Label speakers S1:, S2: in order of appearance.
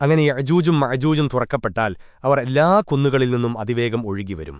S1: അങ്ങനെ അജൂജും മഅജൂജും തുറക്കപ്പെട്ടാൽ അവർ എല്ലാ കുന്നുകളിൽ നിന്നും അതിവേഗം ഒഴുകിവരും.